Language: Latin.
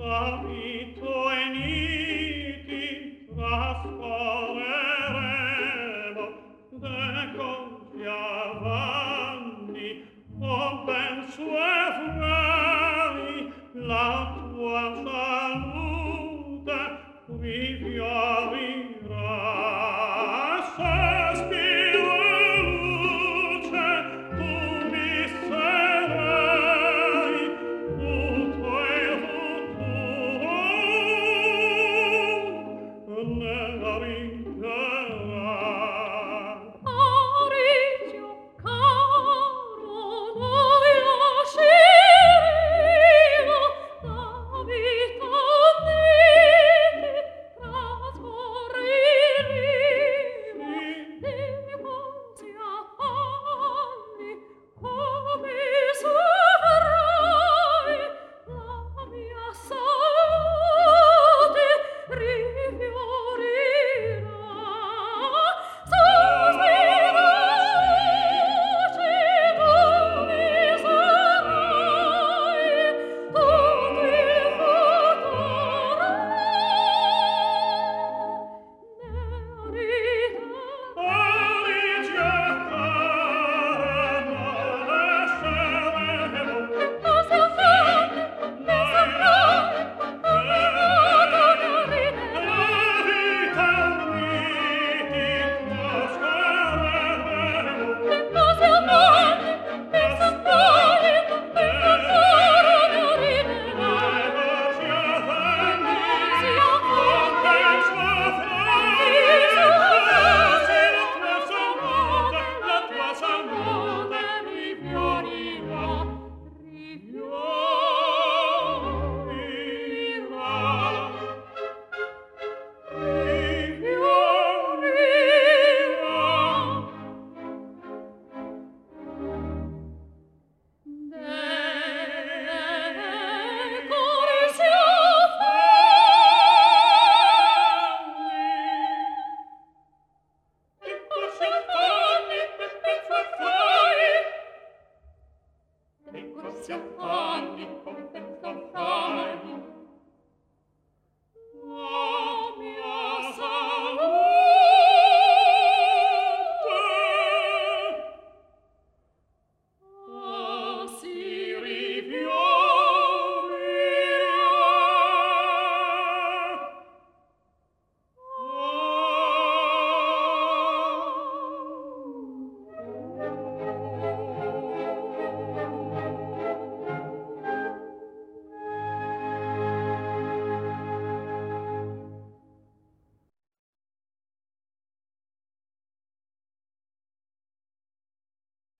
Amito eniti trascorreremo de confiava Per corsia anni. con